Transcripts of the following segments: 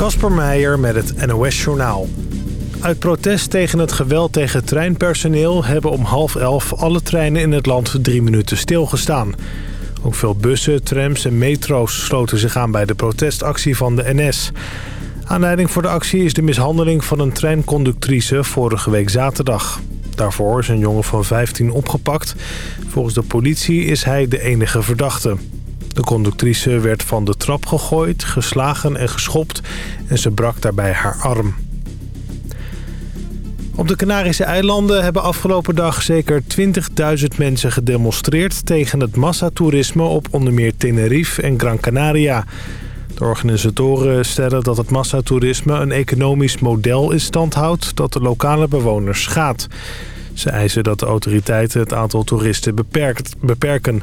Kasper Meijer met het NOS-journaal. Uit protest tegen het geweld tegen treinpersoneel... hebben om half elf alle treinen in het land drie minuten stilgestaan. Ook veel bussen, trams en metro's sloten zich aan bij de protestactie van de NS. Aanleiding voor de actie is de mishandeling van een treinconductrice vorige week zaterdag. Daarvoor is een jongen van 15 opgepakt. Volgens de politie is hij de enige verdachte. De conductrice werd van de trap gegooid, geslagen en geschopt en ze brak daarbij haar arm. Op de Canarische eilanden hebben afgelopen dag zeker 20.000 mensen gedemonstreerd... tegen het massatoerisme op onder meer Tenerife en Gran Canaria. De organisatoren stellen dat het massatoerisme een economisch model in stand houdt... dat de lokale bewoners schaadt. Ze eisen dat de autoriteiten het aantal toeristen beperken...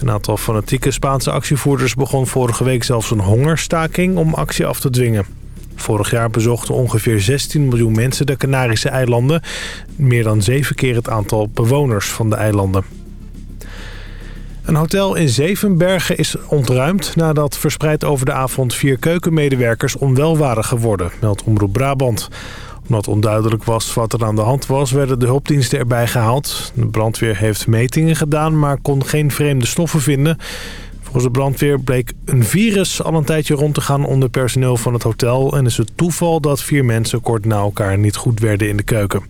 Een aantal fanatieke Spaanse actievoerders begon vorige week zelfs een hongerstaking om actie af te dwingen. Vorig jaar bezochten ongeveer 16 miljoen mensen de Canarische eilanden. Meer dan zeven keer het aantal bewoners van de eilanden. Een hotel in Zevenbergen is ontruimd nadat verspreid over de avond vier keukenmedewerkers onwel waren geworden, meldt Omroep Brabant omdat onduidelijk was wat er aan de hand was, werden de hulpdiensten erbij gehaald. De brandweer heeft metingen gedaan, maar kon geen vreemde stoffen vinden. Volgens de brandweer bleek een virus al een tijdje rond te gaan onder personeel van het hotel... en is het toeval dat vier mensen kort na elkaar niet goed werden in de keuken.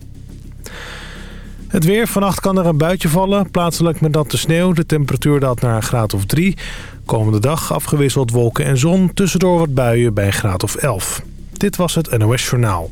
Het weer. Vannacht kan er een buitje vallen. Plaatselijk met natte sneeuw. De temperatuur daalt naar een graad of 3. Komende dag afgewisseld wolken en zon. Tussendoor wat buien bij een graad of 11. Dit was het NOS Journaal.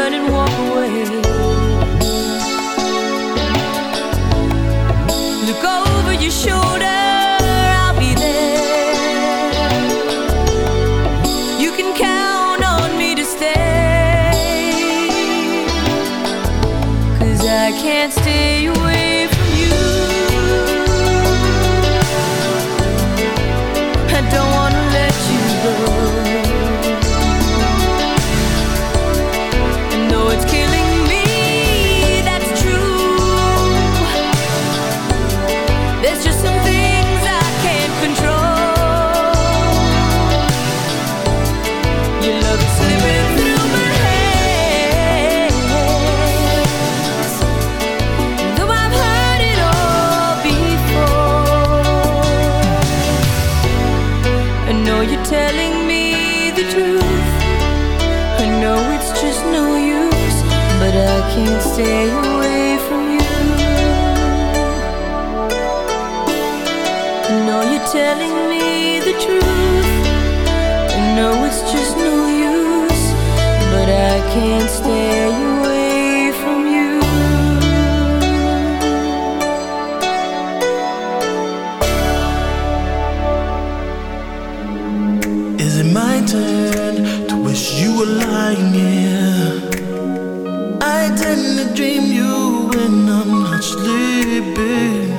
can't stay away from you. Is it my turn to wish you were lying here? I tend to dream you when I'm not sleeping.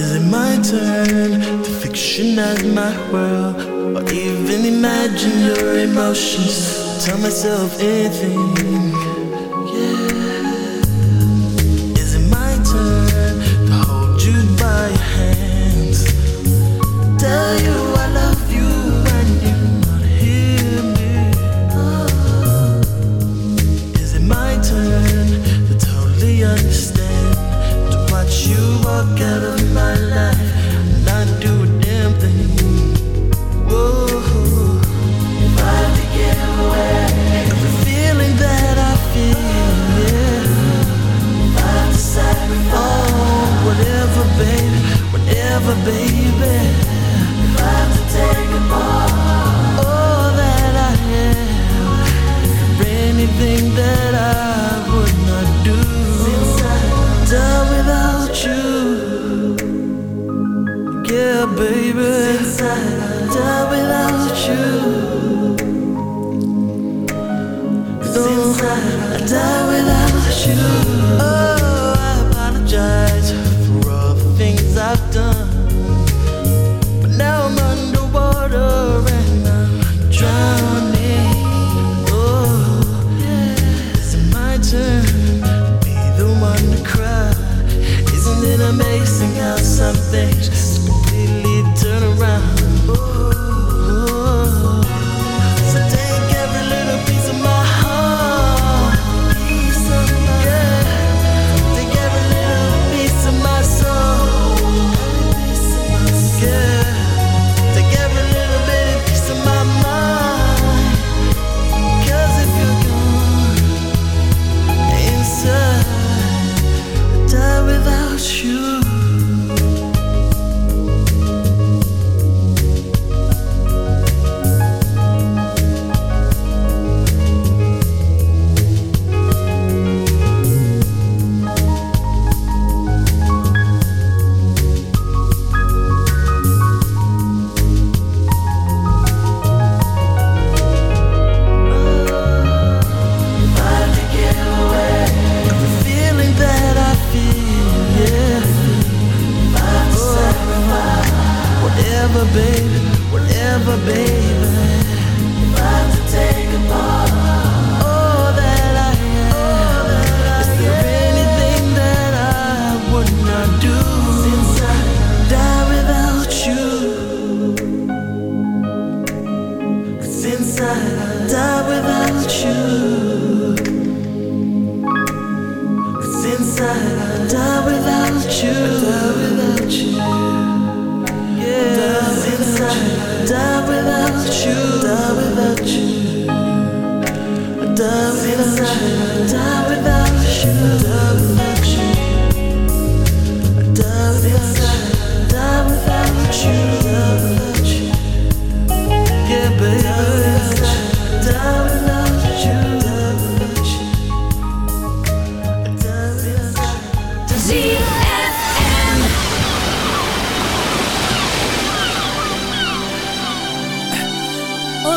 Is it my turn to fictionize my world? your emotions. Tell myself anything.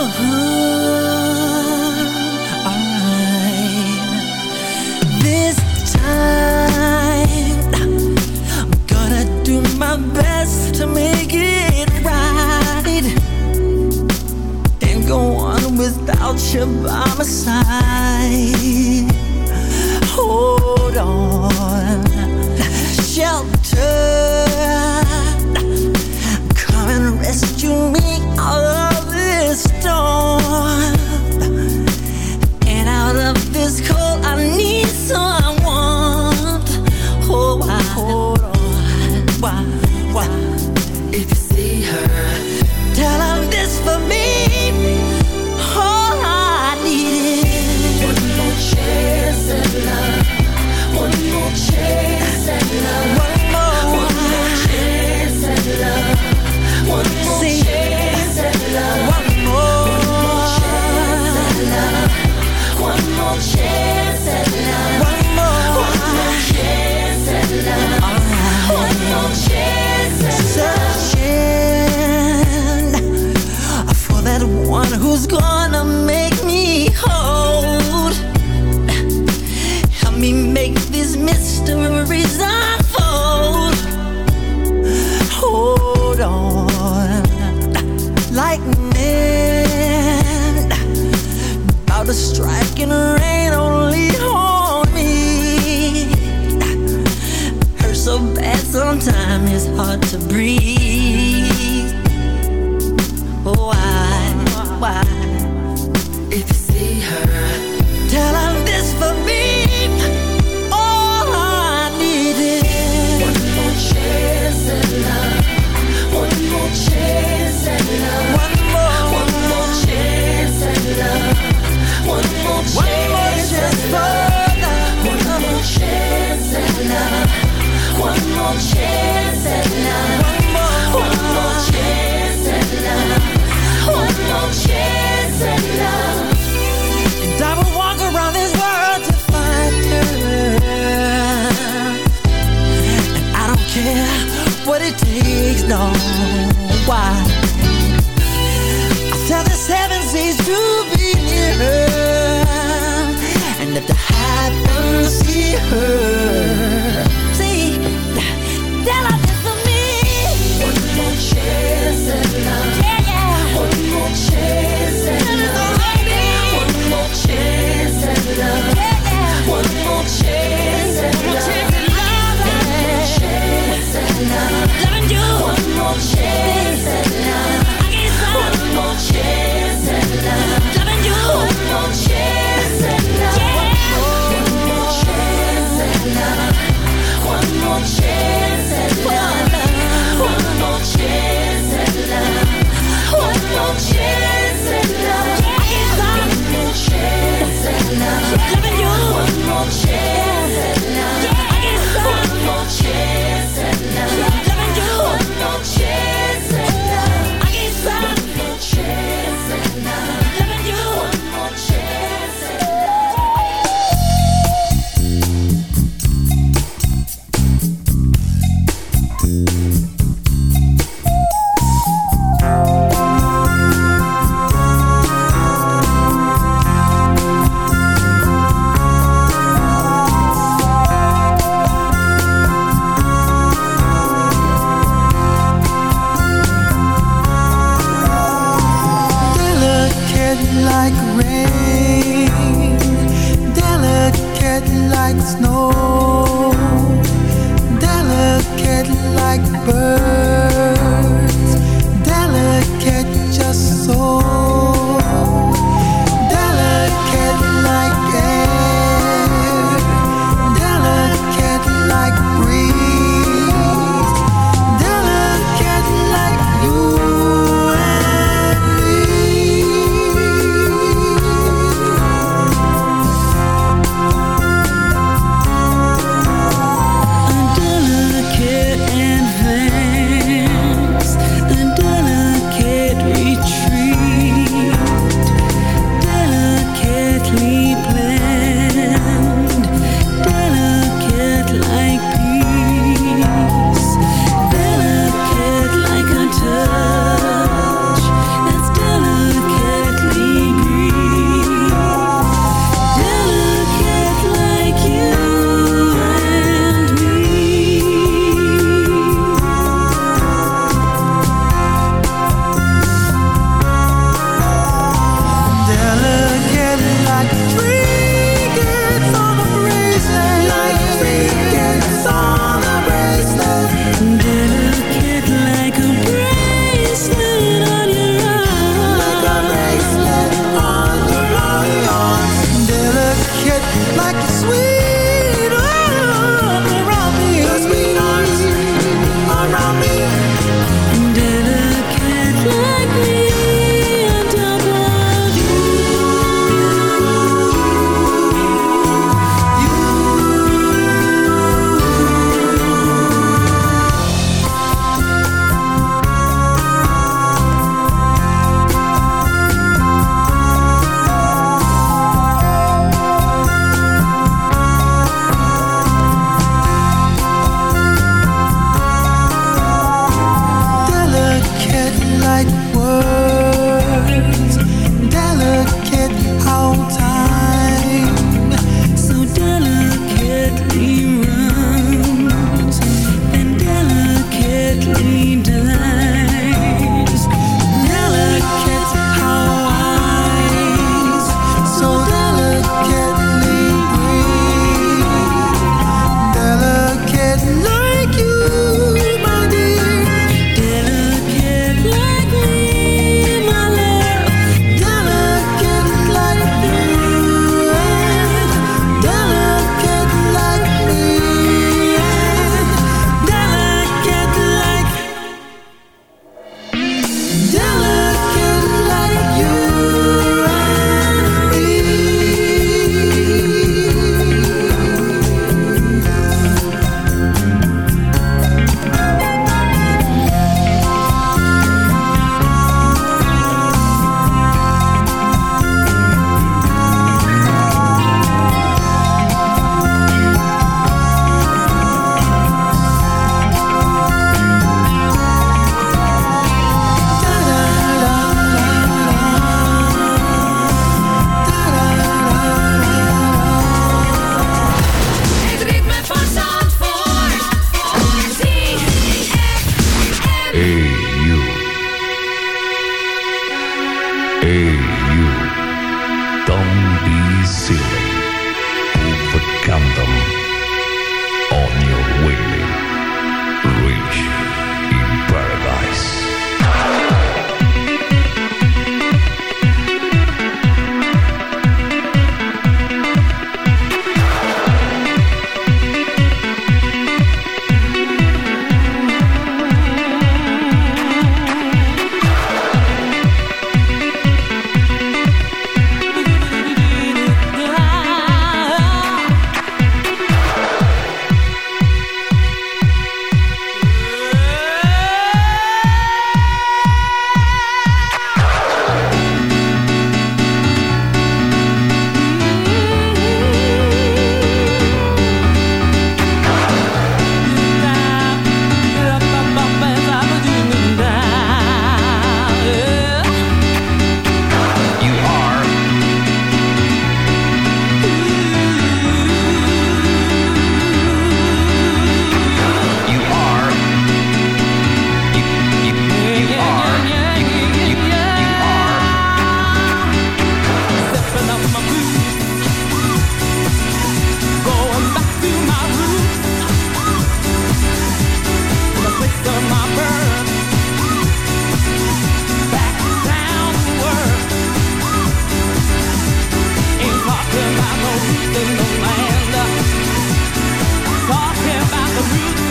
love.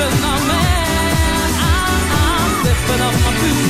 on. I'm slipping on my booze.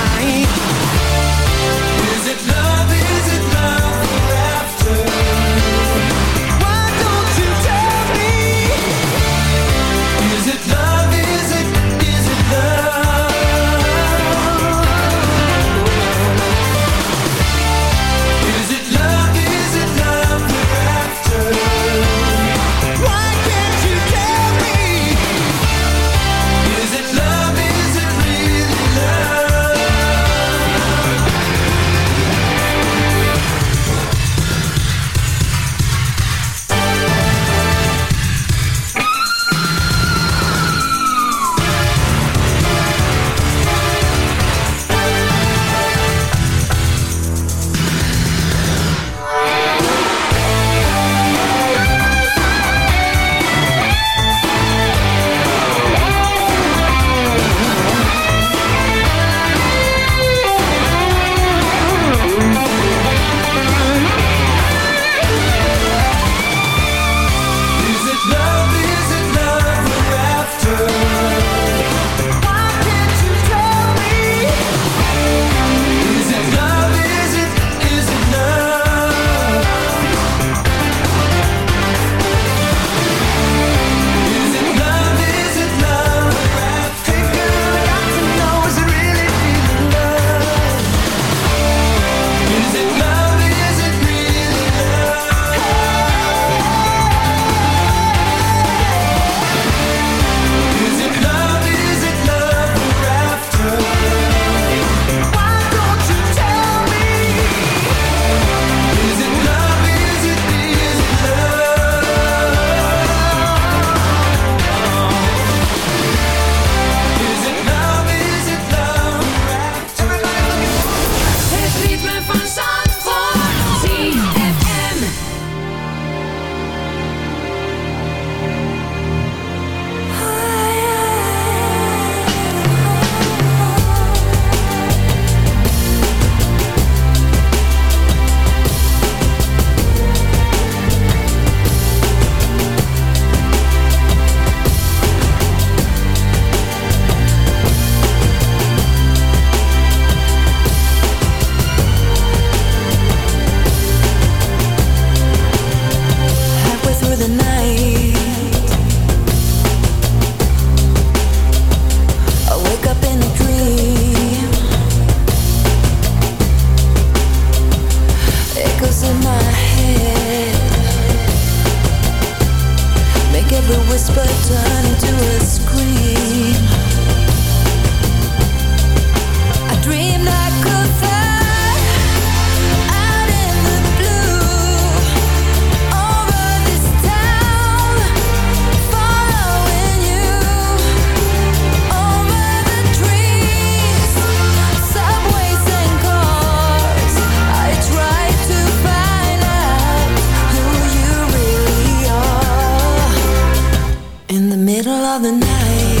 the night.